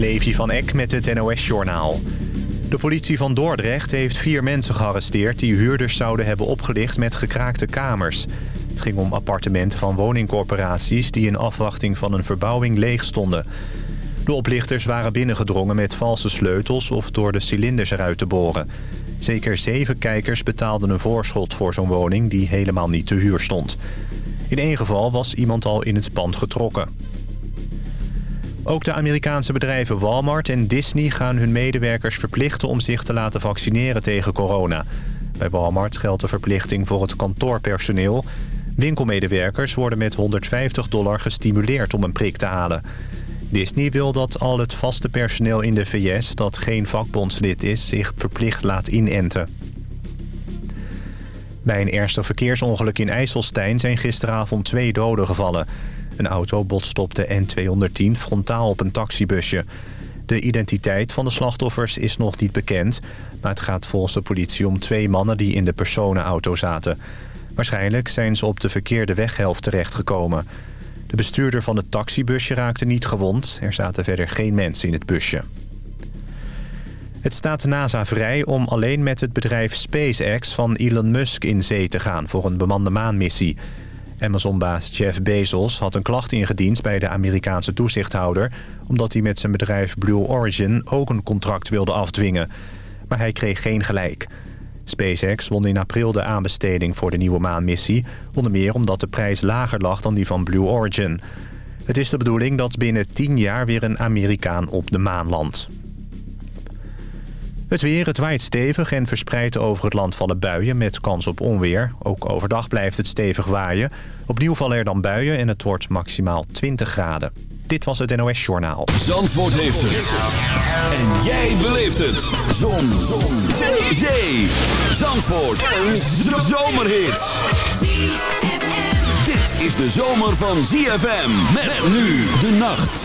Levi van Eck met het NOS-journaal. De politie van Dordrecht heeft vier mensen gearresteerd... die huurders zouden hebben opgelicht met gekraakte kamers. Het ging om appartementen van woningcorporaties... die in afwachting van een verbouwing leeg stonden. De oplichters waren binnengedrongen met valse sleutels... of door de cilinders eruit te boren. Zeker zeven kijkers betaalden een voorschot voor zo'n woning... die helemaal niet te huur stond. In één geval was iemand al in het pand getrokken. Ook de Amerikaanse bedrijven Walmart en Disney gaan hun medewerkers verplichten om zich te laten vaccineren tegen corona. Bij Walmart geldt de verplichting voor het kantoorpersoneel. Winkelmedewerkers worden met 150 dollar gestimuleerd om een prik te halen. Disney wil dat al het vaste personeel in de VS dat geen vakbondslid is zich verplicht laat inenten. Bij een ernstig verkeersongeluk in IJsselstein zijn gisteravond twee doden gevallen. Een auto botste op de N210 frontaal op een taxibusje. De identiteit van de slachtoffers is nog niet bekend... maar het gaat volgens de politie om twee mannen die in de personenauto zaten. Waarschijnlijk zijn ze op de verkeerde weghelft terechtgekomen. De bestuurder van het taxibusje raakte niet gewond. Er zaten verder geen mensen in het busje. Het staat NASA vrij om alleen met het bedrijf SpaceX van Elon Musk in zee te gaan voor een bemande maanmissie. Amazon-baas Jeff Bezos had een klacht ingediend bij de Amerikaanse toezichthouder... omdat hij met zijn bedrijf Blue Origin ook een contract wilde afdwingen. Maar hij kreeg geen gelijk. SpaceX won in april de aanbesteding voor de nieuwe maanmissie... onder meer omdat de prijs lager lag dan die van Blue Origin. Het is de bedoeling dat binnen 10 jaar weer een Amerikaan op de maan landt. Het weer, het waait stevig en verspreid over het land vallen buien met kans op onweer. Ook overdag blijft het stevig waaien. Opnieuw vallen er dan buien en het wordt maximaal 20 graden. Dit was het NOS Journaal. Zandvoort heeft het. En jij beleeft het. Zon. Zon. Zee. Zee. Zandvoort. Een zomerhit. Dit is de zomer van ZFM. Met nu de nacht.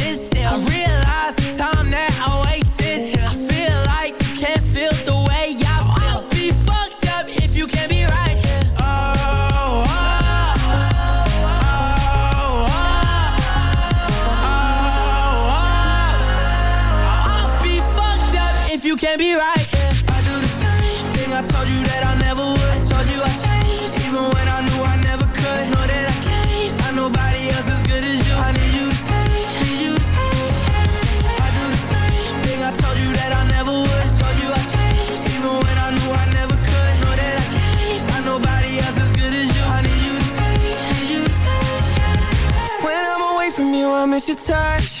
touch.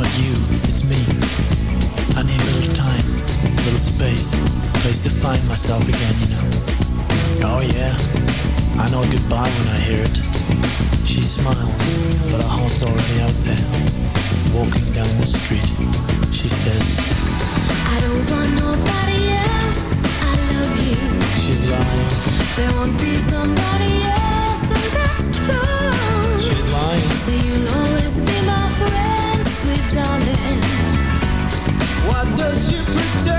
Not you, it's me. I need a little time, a little space, a place to find myself again, you know. Oh yeah, I know a goodbye when I hear it. She smiles, but her heart's already out there. Walking down the street, she says, I don't want nobody else. I love you. She's lying, There won't be somebody else, and that's true. she's lying. So you'll always be my friend, sweet darling. Why does she pretend?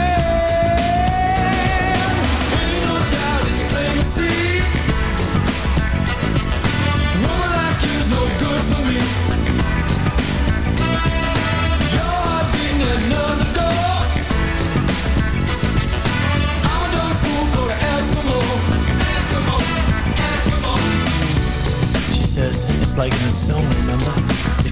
Ain't no doubt it's plain to see. Woman like you's no good for me. Your heart beating another door. I'm a dumb fool for to ask for more. Ask for more. Ask for more. She says it's like in the song, remember?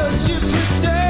does she pretend?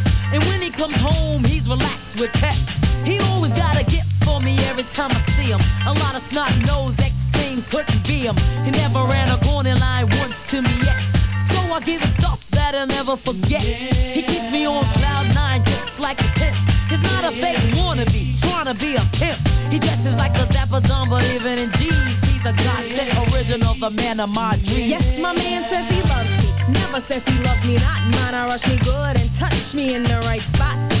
him. A lot of snot nose ex things couldn't be him. He never ran a corner line once to me yet. So I give him stuff that I'll never forget. He keeps me on cloud nine just like a tip. He's not a fake wannabe, trying to be a pimp. He dresses like a dapper dumb, but even in jeans, he's a godsend original, the man of my dreams. Yes, my man says he loves me. Never says he loves me not. Mine, I rush me good and touch me in the right spot.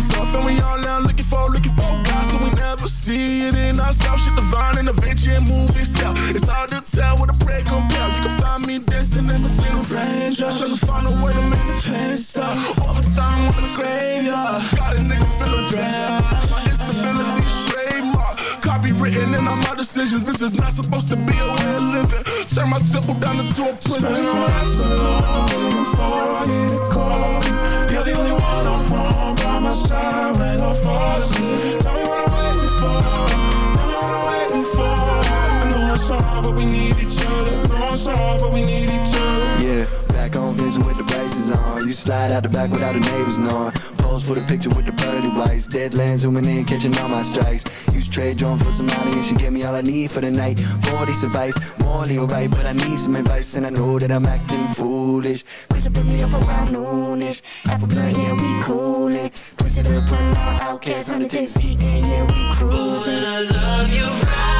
in. And we all now looking for, looking for God, so we never see it in ourselves. Shit divine and adventure and movie style. It's hard to tell what a prayer compare. You can find me dancing in between the raindrops. Trying to find a way to make the pain stop. Overtime in the graveyard. Got a nigga feeling bad. My instability trademark. Copywritten in all my decisions. This is not supposed to be a way of living. Turn my temple down into a prison. My nights alone before I need to call asleep. Tell me what I'm waiting for. Tell me what I'm waiting for. I know it's hard, but we need each other. know it's hard, but we need each other. Yeah, back on vision with the braces on. You slide out the back without the neighbors knowing. pose for the picture with the pearly whites. Deadlands zooming in, catching all my strikes. Use trade drone for some money and she gave me all I need for the night. 40 advice, morally alright, but I need some advice and I know that I'm acting foolish. It, put me up around noonish. Half a blunt, yeah, we coolin'. Push it up, run out, outcast, 100 days eating, yeah, we cruising. Ooh, I love you right,